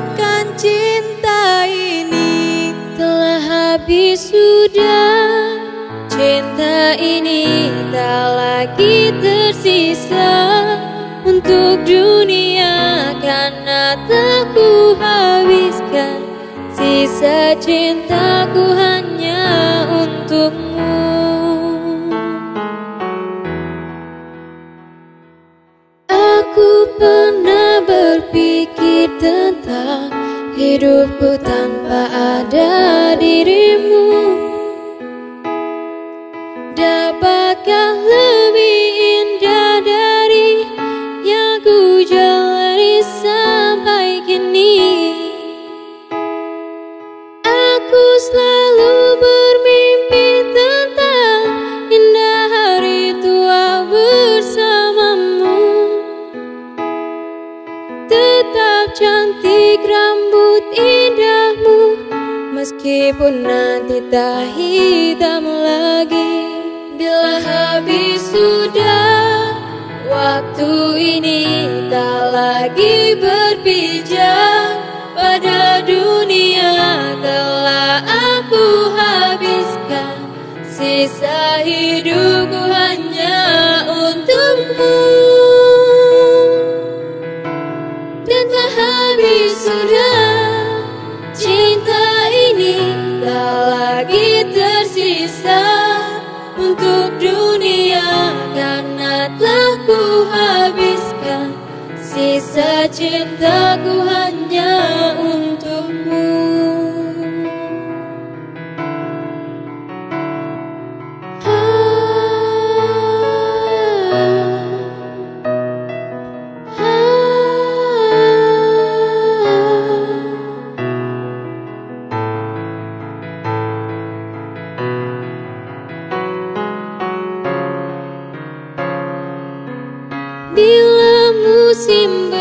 menyuratkan cinta ini Telah habis sudah. Cinta ini tak lagi tersisa Untuk dunia Karena tak ku habiskan. Sisa cintaku hanya untukmu. Aku pernah berpikir tentang Hidupku tanpa ada dirimu Tetap cantik rambut indahmu. Meskipun nanti tak hitam lagi. Bila habis sudah Waktu ini tak lagi berpijak. Pada dunia telah aku habiskan. Sisa hidupku hanya untukmu tak lagi tersisa Untuk dunia Karena telah ku habiskan Sisa cintaku xin